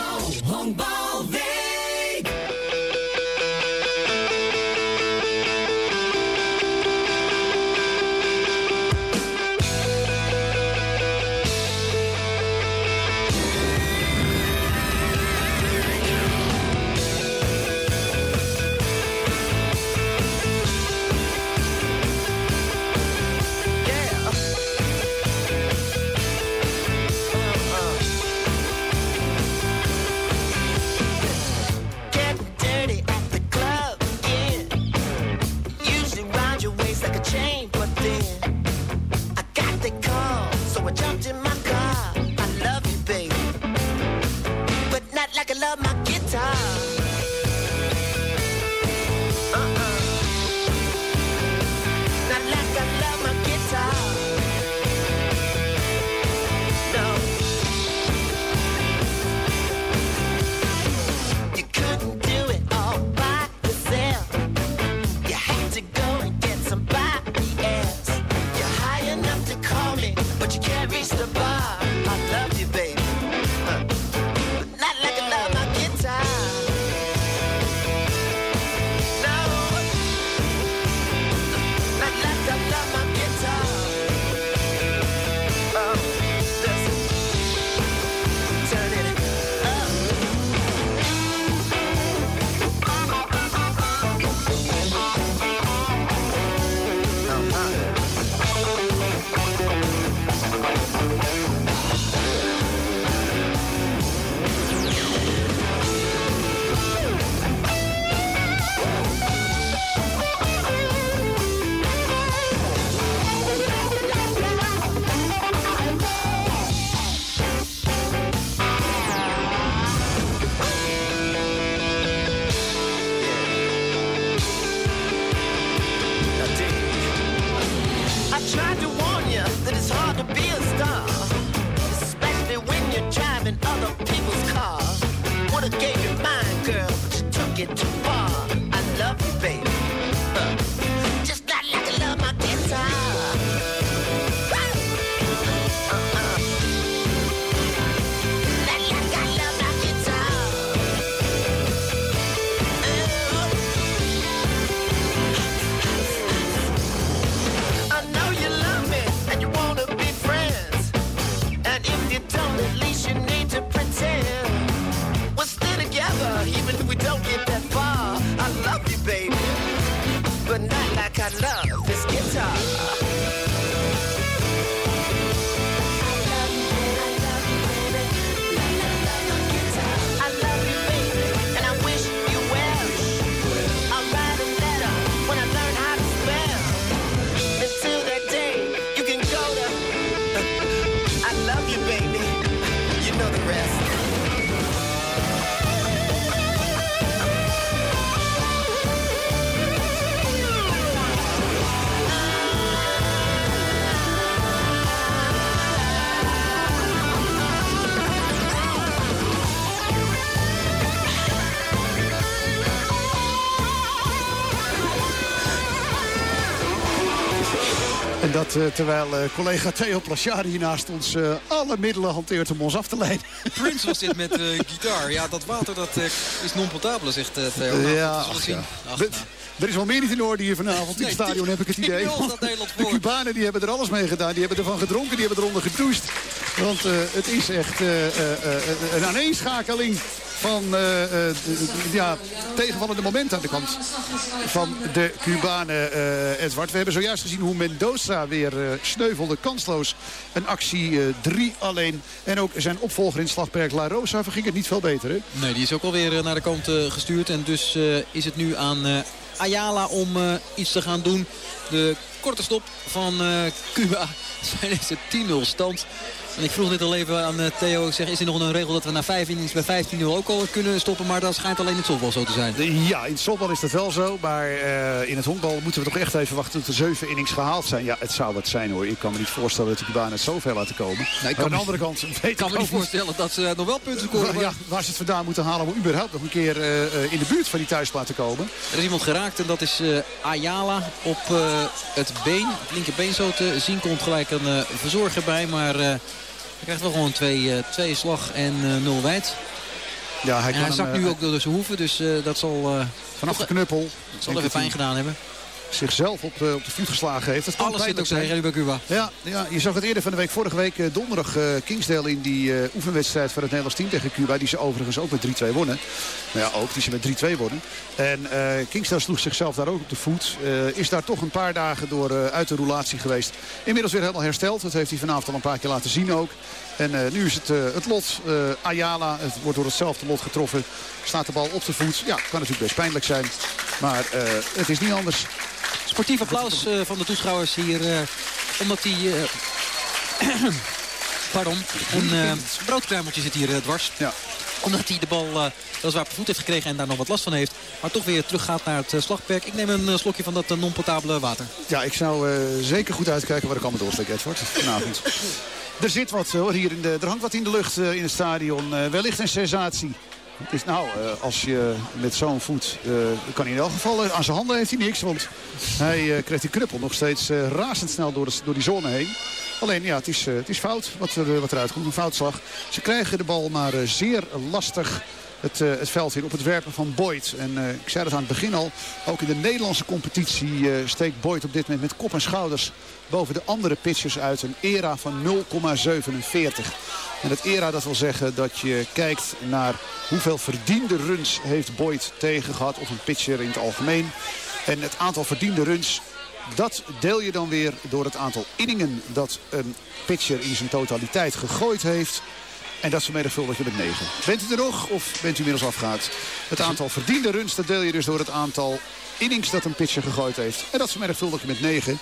Dat eh, terwijl eh, collega Theo Plachard hier naast ons eh, alle middelen hanteert om ons af te leiden. Prince was dit met gitaar. Ja, dat water dat, is non-potable, zegt Theo. Nou, Ja, ach, ja. Ach, nou. Er is wel meer niet in orde hier vanavond in Nee, het stadion, heb ik het idee. De. Cubanen die hebben er alles mee gedaan. Die hebben ervan gedronken, die hebben eronder gedoucht. Want het is echt een aaneenschakeling van d- ja, tegenvallende momenten aan de kant van de Cubanen, eh, Edward. We hebben zojuist gezien hoe Mendoza weer sneuvelde, kansloos. Een actie eh, 3 alleen. En ook zijn opvolger in Slagberg La Rosa verging het niet veel beter. Hè? Nee, die is ook alweer naar de kant gestuurd. En dus is het nu aan Ayala om iets te gaan doen. De korte stop van Cuba. Zijn is het 10-0 stand. En ik vroeg net al even aan eh, Theo. Ik zeg, is er nog een regel dat we na 5 innings bij 15-0 ook al kunnen stoppen? Maar dat schijnt alleen in het softbal zo te zijn. Ja, in het softbal is dat wel zo. Maar eh, in het honkbal moeten we toch echt even wachten tot de zeven innings gehaald zijn. Ja, het zou wat zijn hoor. Ik kan me niet voorstellen dat de Cubanen het zo ver laten komen. Ik Maar kan aan de andere kant weet Ik kan me niet voorstellen dat ze nog wel punten scoren. Ja, waar ze het vandaan moeten halen om überhaupt nog een keer eh, in de buurt van die thuisplaat te komen. Er is iemand geraakt en dat is Ayala op het been. Het linkerbeen zo te zien komt gelijk een verzorger bij. Maar hij krijgt wel gewoon twee, eh, twee slag en eh, nul wijd. Ja, hij En hij zakt eh, nu ook door zijn hoeven. Dus dat zal, vanaf de knuppel. zal denk even dat pijn hij gedaan hebben. Zichzelf op, op de voet geslagen heeft. Dat kan Alles zit ook zijn. nu bij Cuba. Ja, ja, je zag het eerder van de week. Vorige week eh, donderdag eh, Kingsdale in die eh, oefenwedstrijd van het Nederlands team tegen Cuba. Die ze overigens ook met 3-2 wonnen. Nou ja, ook die ze met 3-2 wonnen. En eh Kingsdale sloeg zichzelf daar ook op de voet. Is daar toch een paar dagen door uit de roulatie geweest. Inmiddels weer helemaal hersteld. Dat heeft hij vanavond al een paar keer laten zien ook. En nu is het, het lot Ayala. Het wordt door hetzelfde lot getroffen. Staat de bal op de voet. Ja, kan natuurlijk best pijnlijk zijn. Maar het is niet anders. Sportief applaus eh, van de toeschouwers hier. eh, omdat die... eh, pardon. Een broodkruimeltje zit hier dwars. Ja. Omdat hij de bal uh, weliswaar op voet heeft gekregen en daar nog wat last van heeft. Maar toch weer terug gaat naar het uh, slagperk. Ik neem een uh, slokje van dat non-potabele water. Ja, ik zou zeker goed uitkijken waar ik allemaal doorsteek, Edward, vanavond. er zit wat hoor, hier in de, er hangt wat in de lucht in het stadion. Wellicht een sensatie. Het is nou, uh, als je met zo'n voet, uh, kan hij in elk geval, uh, aan zijn handen heeft hij niks. Want hij krijgt die knuppel nog steeds razendsnel door, door die zone heen. Alleen ja, het is, het is fout wat, er, wat eruit komt, een foutslag. Ze krijgen de bal maar zeer lastig het, het veld in op het werpen van Boyd. En ik zei dat aan het begin al, ook in de Nederlandse competitie steekt Boyd op dit moment met kop en schouders boven de andere pitchers uit. Een era van 0,47. En het era dat wil zeggen dat je kijkt naar hoeveel verdiende runs heeft Boyd tegen gehad. Of een pitcher in het algemeen. En het aantal verdiende runs dat deel je dan weer door het aantal inningen dat een pitcher in zijn totaliteit gegooid heeft. En dat vermenigvuldig je met 9. Bent u er nog of bent u inmiddels afgehaakt? Het aantal verdiende runs dat deel je dus door het aantal innings dat een pitcher gegooid heeft. En dat vermenigvuldig je met 9.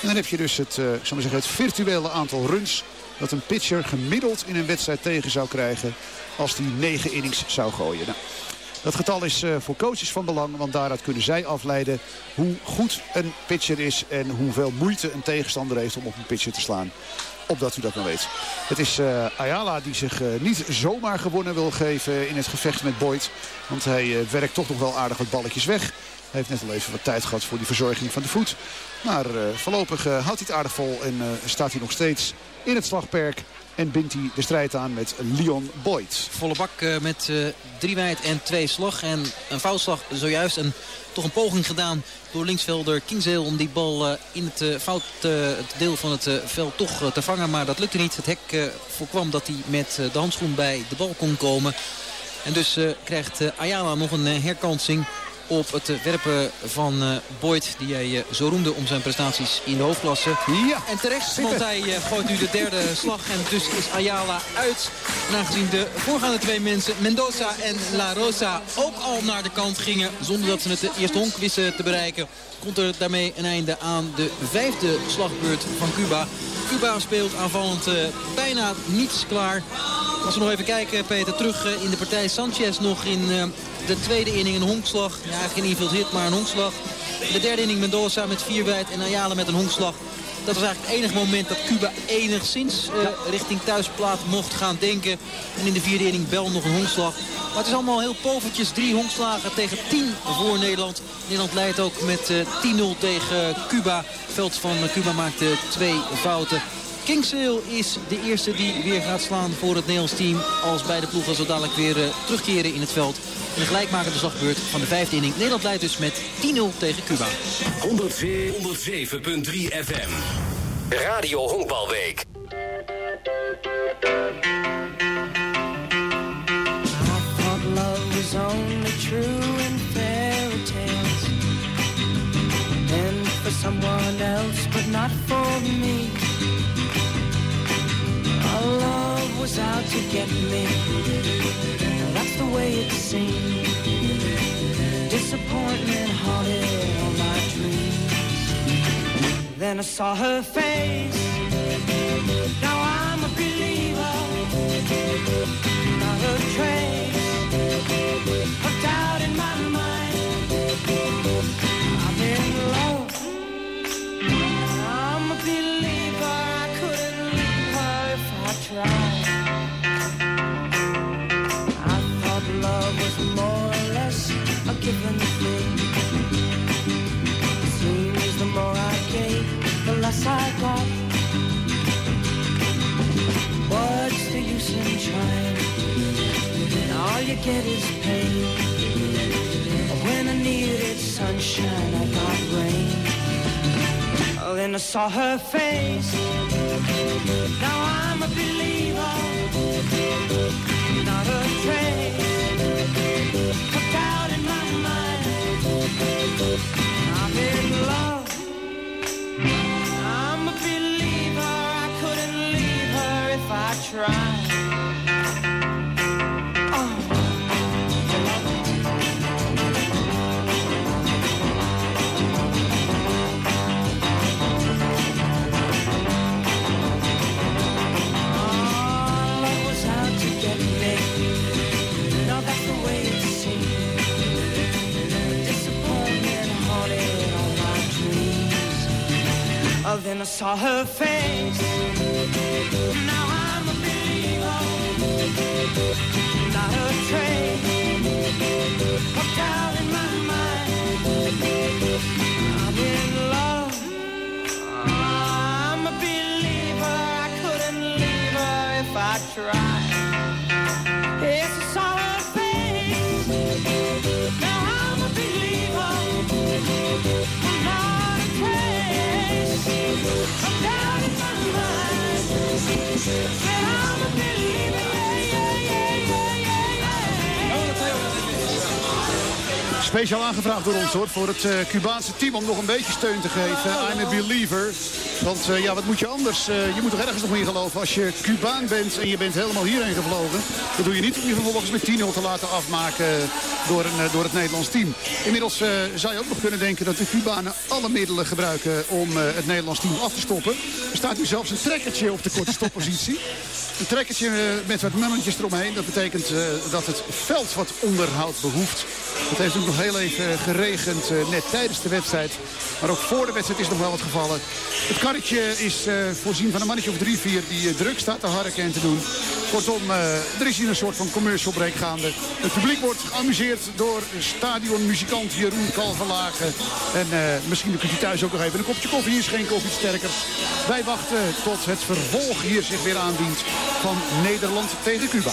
En dan heb je dus het, uh, zeggen, het virtuele aantal runs dat een pitcher gemiddeld in een wedstrijd tegen zou krijgen als die 9 innings zou gooien. Nou, dat getal is uh, voor coaches van belang, want daaruit kunnen zij afleiden hoe goed een pitcher is en hoeveel moeite een tegenstander heeft om op een pitcher te slaan. opdat u dat nou weet. Het is eh, Ayala die zich eh, niet zomaar gewonnen wil geven in het gevecht met Boyd. Want hij eh, werkt toch nog wel aardig wat balletjes weg. Hij heeft net al even wat tijd gehad voor die verzorging van de voet. Maar eh, voorlopig eh, houdt hij het aardig vol en eh, staat hij nog steeds in het slagperk. En bindt hij de strijd aan met Leon Boyd. Volle bak met drie wijd en twee slag. En een foutslag zojuist. En toch een poging gedaan door linksvelder Kingsale om die bal in het eh, fout het deel van het veld toch te vangen. Maar dat lukte niet. Het hek voorkwam dat hij met de handschoen bij de bal kon komen. En dus krijgt Ayala nog een herkansing op het werpen van eh, Boyd. Die hij eh, zo roemde om zijn prestaties in de hoofdklasse. Ja, En terecht, want hij eh, gooit nu de derde slag. En dus is Ayala uit. En aangezien de voorgaande twee mensen, Mendoza en La Rosa, ook al naar de kant gingen. Zonder dat ze het eerste honk wisten te bereiken. Komt er daarmee een einde aan de vijfde slagbeurt van Cuba. Cuba speelt aanvallend bijna niets klaar. Als we nog even kijken, Peter, terug in de partij. Sanchez nog in de tweede inning een honkslag. Ja, geen infield hit, maar een honkslag. In de derde inning Mendoza met vier wijd en Ayala met een honkslag. Dat was eigenlijk het enige moment dat Cuba enigszins eh, richting thuisplaat mocht gaan denken. En in de vierde inning Bel nog een honkslag. Maar het is allemaal heel povertjes. Drie honkslagen tegen 10 voor Nederland. Nederland leidt ook met eh, 10-0 tegen Cuba. Het veld van Cuba maakte twee fouten. Kingsale is de eerste die weer gaat slaan voor het Nederlands team. Als beide ploegen zo dadelijk weer eh, terugkeren in het veld. En de gelijkmakende slagbeurt van de vijfde inning. Nederland leidt dus met 10-0 tegen Cuba. 107.3 FM. Radio Honkbalweek. I thought love was only true in fairy tales And for someone else but not for me was out to get me That's the way it seemed Disappointment haunted all my dreams Then I saw her face Now I'm a believer not a trace of doubt in my mind. I'm in love. I'm a believer. I couldn't leave her if I tried. Got. What's the use in trying? When all you get is pain. When I needed sunshine, I got rain. Oh, then I saw her face. Now I'm a believer, not a trace doubt in my mind. I'm in love. Then I saw her face. Not Speciaal aangevraagd door ons hoor, voor het eh, Cubaanse team om nog een beetje steun te geven. I'm a believer. Want eh, ja, wat moet je anders? Eh, je moet toch ergens nog in geloven. Als je Cubaan bent en je bent helemaal hierheen gevlogen. Dat doe je niet om je vervolgens met 10-0 te laten afmaken door, een, eh, door het Nederlands team. Inmiddels eh, zou je ook nog kunnen denken dat de Cubanen alle middelen gebruiken om eh, het Nederlands team af te stoppen. Er staat nu zelfs een trekkertje op de korte stoppositie. Een trekkertje eh, met wat nummertjes eromheen. Dat betekent eh, dat het veld wat onderhoud behoeft. Het heeft ook nog heel even geregend, eh, net tijdens de wedstrijd. Maar ook voor de wedstrijd is nog wel wat gevallen. Het karretje is eh, voorzien van een mannetje of drie, vier die eh, druk staat te harken en te doen. Kortom, eh, er is hier een soort van commercial break gaande. Het publiek wordt geamuseerd door stadionmuzikant Jeroen Kalverlagen. En misschien kunt u thuis ook nog even een kopje koffie inschenken of iets sterkers. Wij wachten tot het vervolg hier zich weer aandient van Nederland tegen Cuba.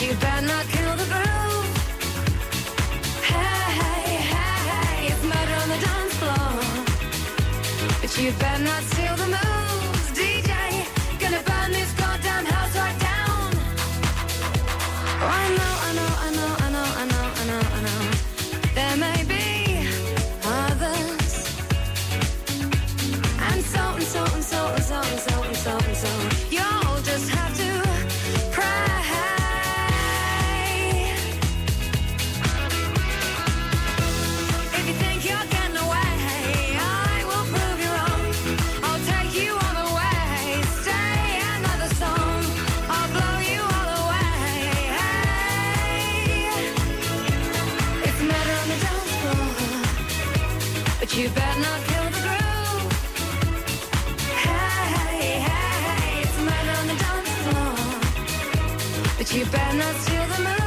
You better not kill the groove. Hey, hey, hey. It's murder on the dance floor. But you better not steal the moves, but you better not steal the moves,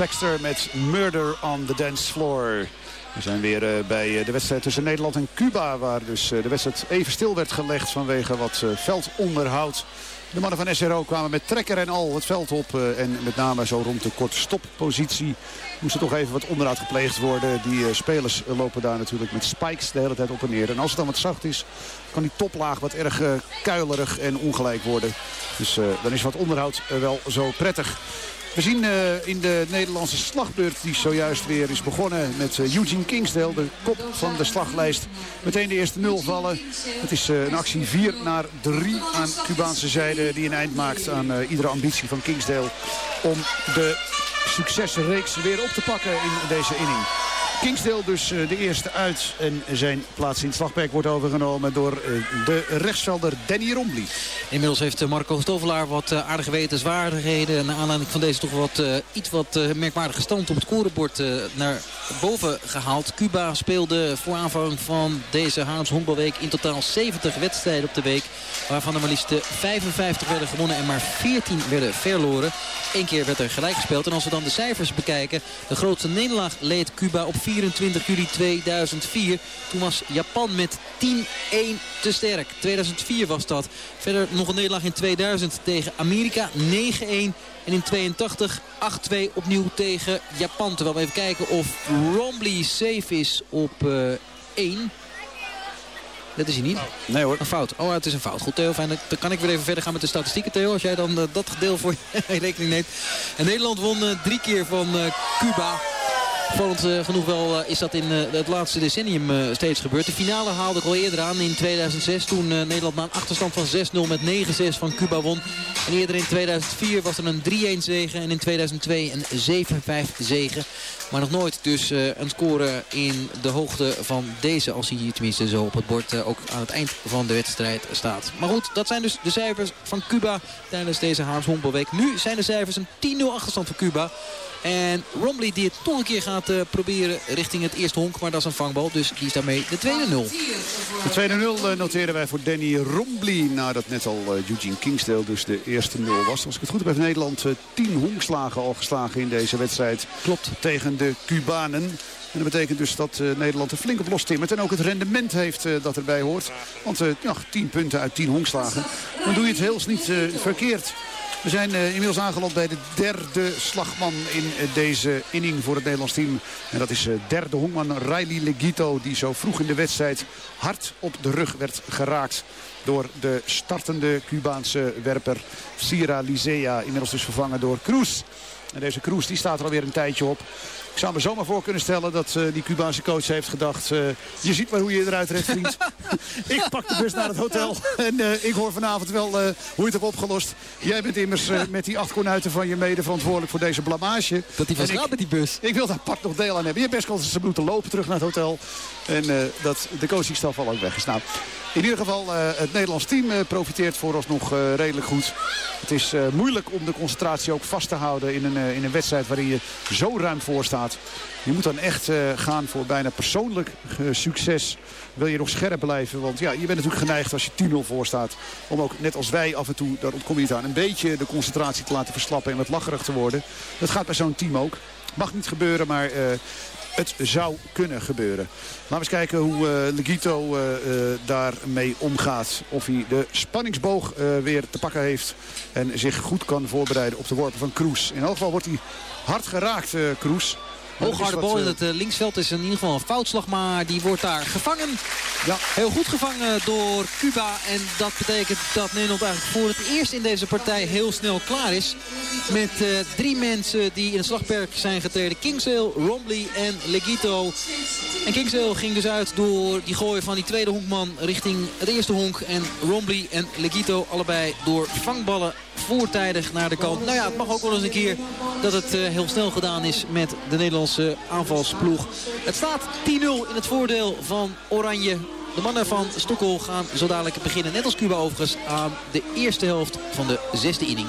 Baxter met Murder on the Dance Floor. We zijn weer eh, bij eh, de wedstrijd tussen Nederland en Cuba... waar dus eh, de wedstrijd even stil werd gelegd vanwege wat veldonderhoud. De mannen van SRO kwamen met trekker en al het veld op. en met name zo rond de korte stoppositie moest er toch even wat onderhoud gepleegd worden. Die spelers lopen daar natuurlijk met spikes de hele tijd op en neer. En als het dan wat zacht is, kan die toplaag wat erg kuilerig en ongelijk worden. Dus dan is wat onderhoud wel zo prettig. We zien eh, in de Nederlandse slagbeurt die zojuist weer is begonnen met eh, Eugene Kingsdale, de kop van de slaglijst. Meteen de eerste nul vallen. Het is eh, een actie 4 naar 3 aan Cubaanse zijde die een eind maakt aan iedere ambitie van Kingsdale om de succesreeks weer op te pakken in deze inning. Kingsdale dus eh, de eerste uit. En zijn plaats in het slagperk wordt overgenomen door eh, de rechtsvelder Danny Rombly. Inmiddels heeft eh, Marco Stovelaar wat aardige wetenswaardigheden. Naar aanleiding van deze toch wat, iets wat merkwaardige stand op het scorebord naar boven gehaald. Cuba speelde voor aanvang van deze Haarlems Honkbalweek in totaal 70 wedstrijden op de week. Waarvan er maar liefst eh, 55 werden gewonnen en maar 14 werden verloren. Eén keer werd er gelijk gespeeld. En als we dan de cijfers bekijken. De grootste nederlaag leed Cuba op 24 juli 2004. Toen was Japan met 10-1 te sterk. 2004 was dat. Verder nog een nederlaag in 2000 tegen Amerika 9-1. En in 82 8-2 opnieuw tegen Japan. Terwijl we even kijken of Rombly safe is op eh 1. Dat is hij niet. Nee hoor. Een fout. Oh, het is een fout. Goed, Theo. Fijn. Dan kan ik weer even verder gaan met de statistieken, Theo. Als jij dan eh, dat deel voor je rekening neemt. En Nederland won eh, drie keer van Cuba. Opvallend eh, genoeg wel eh, is dat in eh, het laatste decennium steeds gebeurd. De finale haalde ik al eerder aan in 2006. Toen Nederland na een achterstand van 6-0 met 9-6 van Cuba won. En eerder in 2004 was er een 3-1 zegen. En in 2002 een 7-5 zegen. Maar nog nooit dus een score in de hoogte van deze. Als hij hier tenminste zo op het bord ook aan het eind van de wedstrijd staat. Maar goed, dat zijn dus de cijfers van Cuba tijdens deze Haams Honkbalweek. Nu zijn de cijfers een 10-0 achterstand voor Cuba. En Romley die het toch een keer gaat eh, proberen richting het eerste honk. Maar dat is een vangbal, dus kiest daarmee de tweede 0. De 2-0 noteren wij voor Danny Rombly. Nadat net al eh, Eugene Kingsdale dus de eerste 0 was. Als ik het goed heb heeft Nederland eh, 10 honkslagen al geslagen in deze wedstrijd. Klopt. Tegen de Cubanen. En dat betekent dus dat eh, Nederland er flink op los timmert. En ook het rendement heeft eh, dat erbij hoort. Want eh, ja, 10 punten uit 10 honkslagen. Dan doe je het heel niet eh, verkeerd. We zijn eh, inmiddels aangeland bij de derde slagman in eh, deze inning voor het Nederlands team. En dat is eh, derde honkman Riley Legito. Die zo vroeg in de wedstrijd hard op de rug werd geraakt. Door de startende Cubaanse werper Sira Lisea. Inmiddels dus vervangen door Cruz. En deze Cruz die staat er alweer een tijdje op. Ik zou me zomaar voor kunnen stellen dat eh, die Cubaanse coach heeft gedacht... eh, je ziet maar hoe je eruit redt, vriend. ik pak de bus naar het hotel en eh, ik hoor vanavond wel hoe je het hebt opgelost. Jij bent immers met die acht konuiten van je mede verantwoordelijk voor deze blamage. Dat ik- gaat met die bus. ik wil daar apart nog deel aan hebben. Je hebt best kans dat ze moeten lopen terug naar het hotel. En dat de coachingstaf al ook weg is. Nou, in ieder geval, het Nederlands team profiteert vooralsnog redelijk goed. Het is moeilijk om de concentratie ook vast te houden in een, in een wedstrijd waarin je zo ruim voor staat. Je moet dan echt eh, gaan voor bijna persoonlijk eh, succes. Wil je nog scherp blijven? Want ja, je bent natuurlijk geneigd als je 10-0 voor staat. Om ook net als wij af en toe, daar ontkom je niet aan, een beetje de concentratie te laten verslappen en wat lacherig te worden. Dat gaat bij zo'n team ook. Mag niet gebeuren, maar eh, het zou kunnen gebeuren. Laten we eens kijken hoe eh, Legito daarmee omgaat. Of hij de spanningsboog weer te pakken heeft. En zich goed kan voorbereiden op de worpen van Kroes. In elk geval wordt hij hard geraakt, Kroes. Hoogharde bal in het eh, linksveld is in ieder geval een foutslag. Maar die wordt daar gevangen. Ja. Heel goed gevangen door Cuba. En dat betekent dat Nederland eigenlijk voor het eerst in deze partij heel snel klaar is. Met eh, drie mensen die in het slagperk zijn getreden. Kingsdale, Rombly en Legito. En Kingsdale ging dus uit door die gooi van die tweede honkman richting het eerste honk. En Rombly en Legito allebei door vangballen voortijdig naar de kant. Nou ja, het mag ook wel eens een keer dat het eh, heel snel gedaan is met de Nederlandse aanvalsploeg. Het staat 10-0 in het voordeel van Oranje. De mannen van Stokkel gaan zo dadelijk beginnen, net als Cuba overigens, aan de eerste helft van de zesde inning.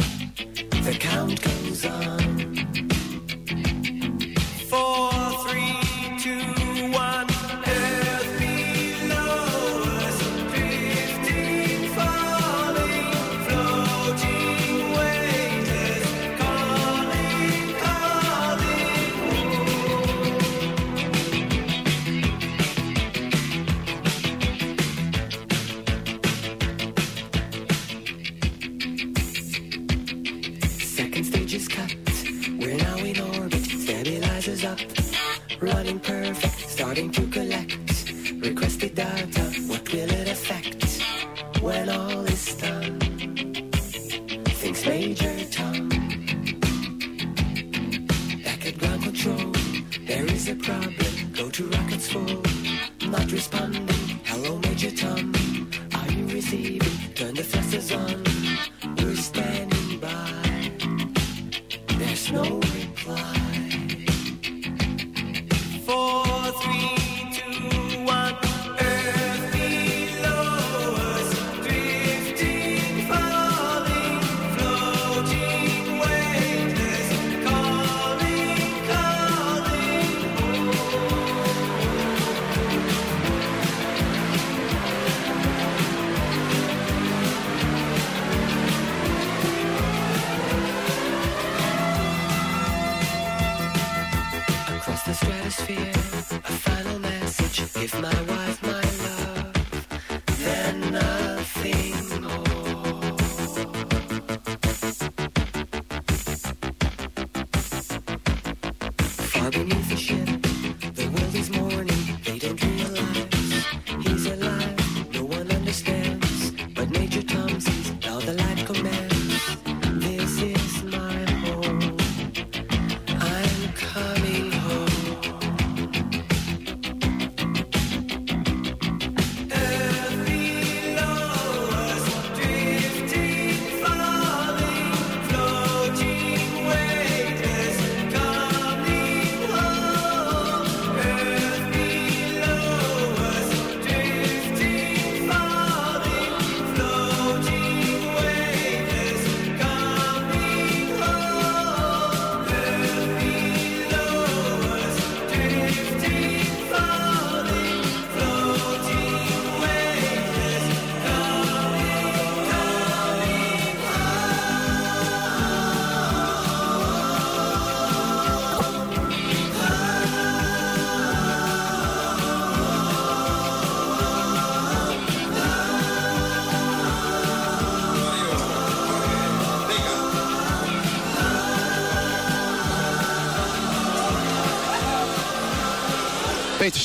The count goes on. Four,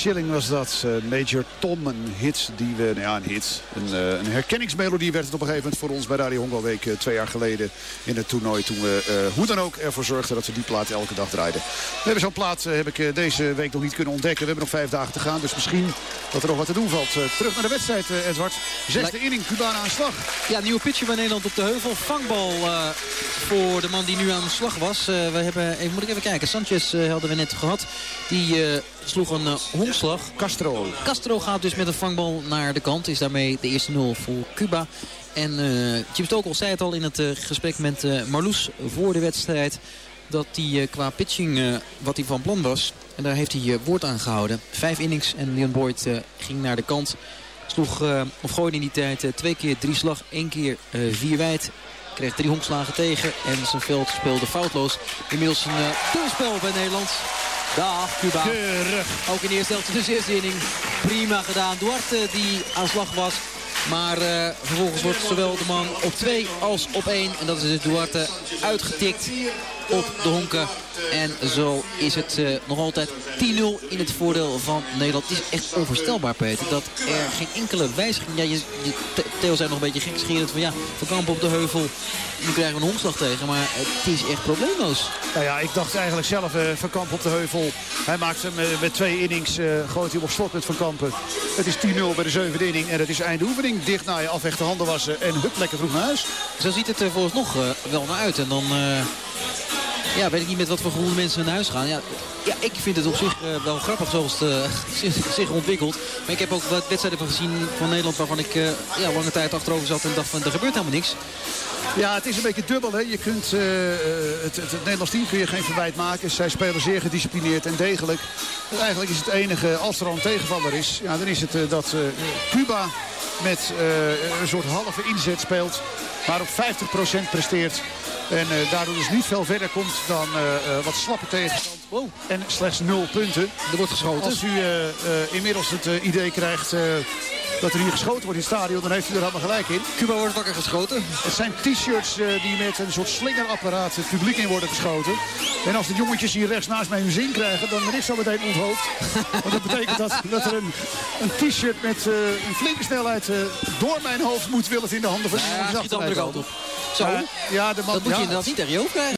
Peter Schilling was dat. eh, Major Tom, een hit die we... Nou ja, een hit. Een, eh, een herkenningsmelodie werd het op een gegeven moment voor ons bij Radio Hongarweek eh, twee jaar geleden in het toernooi. Toen we hoe dan ook ervoor zorgden dat we die plaat elke dag draaiden. We hebben zo'n plaat heb ik deze week nog niet kunnen ontdekken. We hebben nog vijf dagen te gaan. Dus misschien dat er nog wat te doen valt. Terug naar de wedstrijd, Edward. Zesde inning, Cubana aan de slag. Ja, nieuwe pitcher bij Nederland op de heuvel. Vangbal voor de man die nu aan de slag was. We hebben, even, moet ik even kijken. Sanchez hadden we net gehad. Die eh, sloeg een uh, honkslag. Castro. Castro gaat dus met een vangbal naar de kant. Is daarmee de eerste nul voor Cuba. En uh, Chip Stokel zei het al in het gesprek met Marloes voor de wedstrijd. Dat hij qua pitching wat hij van plan was. En daar heeft hij woord aan gehouden. Vijf innings en Leon Boyd ging naar de kant. Sloeg, of gooide in die tijd twee keer drie slag, één keer vier wijd. Kreeg drie honkslagen tegen en zijn veld speelde foutloos. Inmiddels een uh, doelspel bij Nederland. Dag Cuba. Keurig. Ook in de eerste helft, dus eerste inning. Prima gedaan. Duarte die aan slag was. Maar uh, vervolgens wordt zowel de man op 2 als op 1. En dat is dus Duarte uitgetikt op de honken. En zo is het uh, nog altijd 10-0 in het voordeel van Nederland. Het is echt onvoorstelbaar, Peter, dat er geen enkele wijziging... Ja, je, je, Theo zei nog een beetje gekscherend van ja, Van Kampen op de heuvel. Nu krijgen we een honkslag tegen, maar het is echt probleemloos. Nou ja, ik dacht eigenlijk zelf uh, Van Kampen op de heuvel. Hij maakt hem uh, met twee innings, gooit hij op slot met Van Kampen. Het is 10-0 bij de zevende inning en het is einde oefening. Dicht naar je afvechten, handen wassen en hup, lekker vroeg naar huis. Zo ziet het er volgens nog wel naar uit. En dan... Ja, weet ik niet met wat voor gevoel mensen naar huis gaan. Ja, ja, ik vind het op zich uh, wel grappig zoals het uh, zich ontwikkelt. Maar ik heb ook wat wedstrijden van gezien van Nederland waarvan ik uh, ja, lange tijd achterover zat en dacht van er gebeurt helemaal niks. Ja, het is een beetje dubbel. Hè? Je kunt, het, het, het Nederlands team kun je geen verwijt maken. Zij spelen zeer gedisciplineerd en degelijk. Eigenlijk is het enige, als er al een tegenvaller is, ja, dan is het dat Cuba met een soort halve inzet speelt. Maar op 50% presteert. En uh, daardoor dus niet veel verder komt dan uh, uh, wat slappe tegenstand. Wow. En slechts nul punten. Er wordt geschoten. Als u inmiddels het idee krijgt dat er hier geschoten wordt in het stadion, dan heeft u er allemaal gelijk in. Cuba wordt wakker geschoten. Het zijn t-shirts eh, die met een soort slingerapparaat het publiek in worden geschoten. En als de jongetjes hier rechts naast mij hun zin krijgen, dan ik zo meteen onthoofd. Want dat betekent dat, dat er een, een t-shirt met eh, een flinke snelheid eh, door mijn hoofd moet willen in de handen van de Ja, de andere kant op. Zo, ja, de man, dat moet je ja, inderdaad niet tegen je hoofd krijgen.